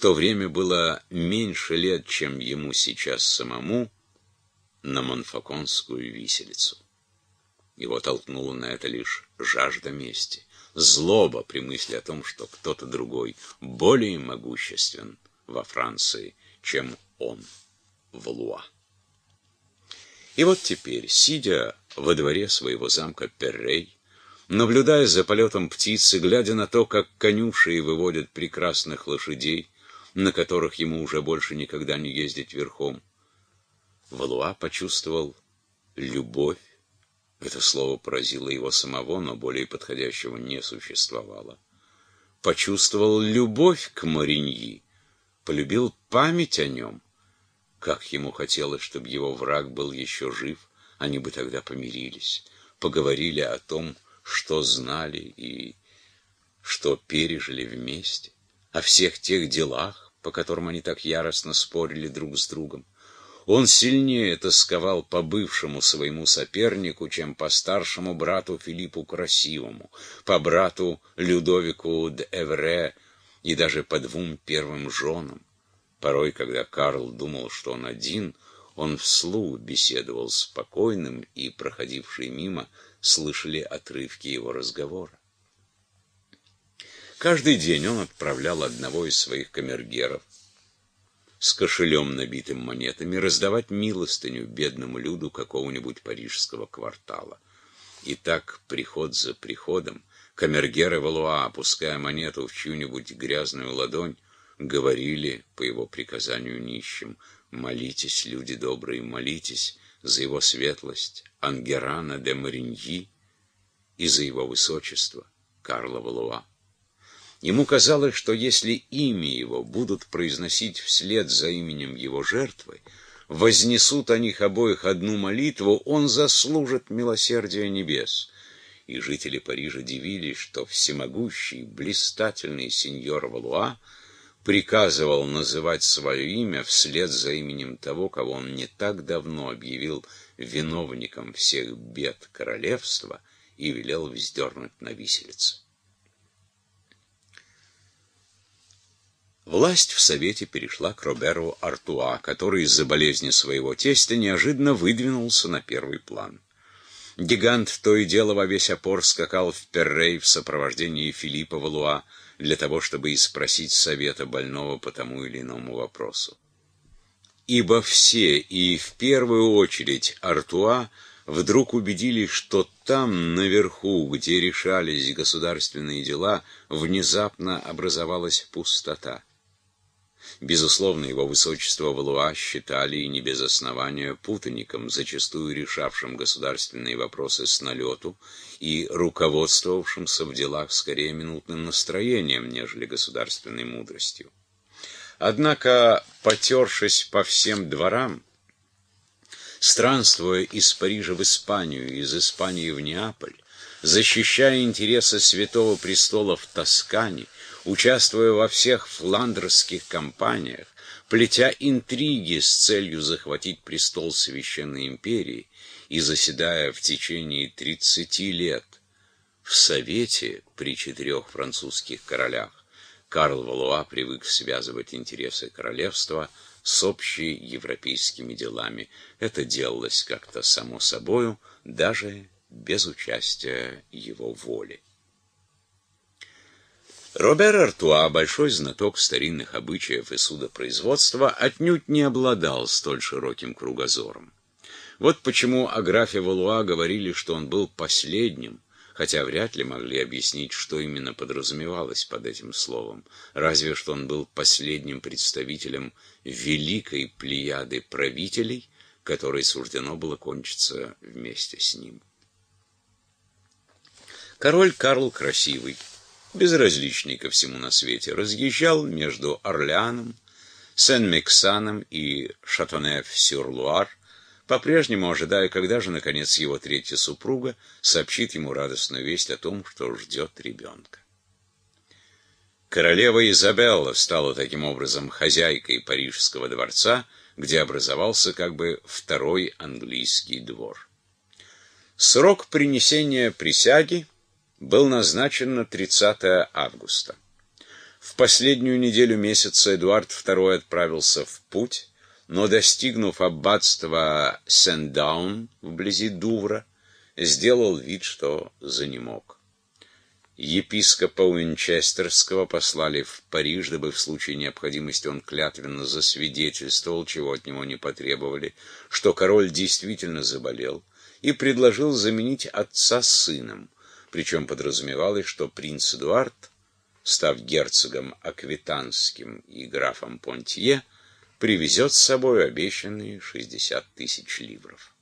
то время было меньше лет, чем ему сейчас самому, на Монфаконскую виселицу. Его толкнуло на это лишь жажда мести, злоба при мысли о том, что кто-то другой более могуществен во Франции, чем он в Луа. И вот теперь, сидя во дворе своего замка Перрей, наблюдая за полетом птицы, глядя на то, как конюши выводят прекрасных лошадей, на которых ему уже больше никогда не ездить верхом, Валуа почувствовал любовь. Это слово поразило его самого, но более подходящего не существовало. Почувствовал любовь к Мариньи, полюбил память о нем. Как ему хотелось, чтобы его враг был еще жив, они бы тогда помирились, поговорили о том, что знали и что пережили вместе, о всех тех делах, по которым они так яростно спорили друг с другом. Он сильнее тосковал по бывшему своему сопернику, чем по старшему брату Филиппу Красивому, по брату Людовику де Эвре и даже по двум первым женам. Порой, когда Карл думал, что он один, он вслух беседовал с покойным, и проходившие мимо слышали отрывки его разговора. Каждый день он отправлял одного из своих камергеров с кошелем, набитым монетами, раздавать милостыню бедному люду какого-нибудь парижского квартала. И так, приход за приходом, камергеры Валуа, опуская монету в чью-нибудь грязную ладонь, говорили по его приказанию нищим, «Молитесь, люди добрые, молитесь за его светлость Ангерана де Мариньи и за его высочество Карла Валуа». Ему казалось, что если имя его будут произносить вслед за именем его жертвы, вознесут о них обоих одну молитву, он заслужит милосердия небес. И жители Парижа дивились, что всемогущий, блистательный сеньор Валуа приказывал называть свое имя вслед за именем того, кого он не так давно объявил виновником всех бед королевства и велел вздернуть на виселице. Власть в Совете перешла к Роберу Артуа, который из-за болезни своего тестя неожиданно выдвинулся на первый план. Гигант то и дело во весь опор скакал в Перрей в сопровождении Филиппа Валуа, для того, чтобы испросить совета больного по тому или иному вопросу. Ибо все, и в первую очередь Артуа, вдруг убедились, что там, наверху, где решались государственные дела, внезапно образовалась пустота. Безусловно, его высочество Валуа считали и не без основания путаником, зачастую решавшим государственные вопросы с налету и руководствовавшимся в делах скорее минутным настроением, нежели государственной мудростью. Однако, потершись по всем дворам, странствуя из Парижа в Испанию, из Испании в Неаполь, защищая интересы Святого Престола в Тоскане, участвуя во всех фландерских кампаниях, плетя интриги с целью захватить престол Священной Империи и заседая в течение 30 лет в Совете при четырех французских королях, Карл Валуа привык связывать интересы королевства с общеевропейскими делами. Это делалось как-то само собою, даже без участия его воли. Робер Артуа, большой знаток старинных обычаев и судопроизводства, отнюдь не обладал столь широким кругозором. Вот почему о графе Валуа говорили, что он был последним, хотя вряд ли могли объяснить, что именно подразумевалось под этим словом, разве что он был последним представителем великой плеяды правителей, которой суждено было кончиться вместе с ним. Король Карл Красивый безразличный ко всему на свете, разъезжал между Орлеаном, Сен-Мексаном и Шатонеф-Сюр-Луар, по-прежнему ожидая, когда же, наконец, его третья супруга сообщит ему радостную весть о том, что ждет ребенка. Королева Изабелла стала таким образом хозяйкой Парижского дворца, где образовался как бы второй английский двор. Срок принесения присяги был назначен на 30 августа. В последнюю неделю месяца Эдуард II отправился в путь, но, достигнув аббатства Сен-Даун вблизи Дувра, сделал вид, что занемог. Епископа Уинчестерского послали в Париж, дабы в случае необходимости он клятвенно засвидетельствовал, чего от него не потребовали, что король действительно заболел, и предложил заменить отца сыном, причем подразумевалось, что принц Эдуард, став герцогом Аквитанским и графом Понтье, привезет с собой обещанные 60 тысяч ливров.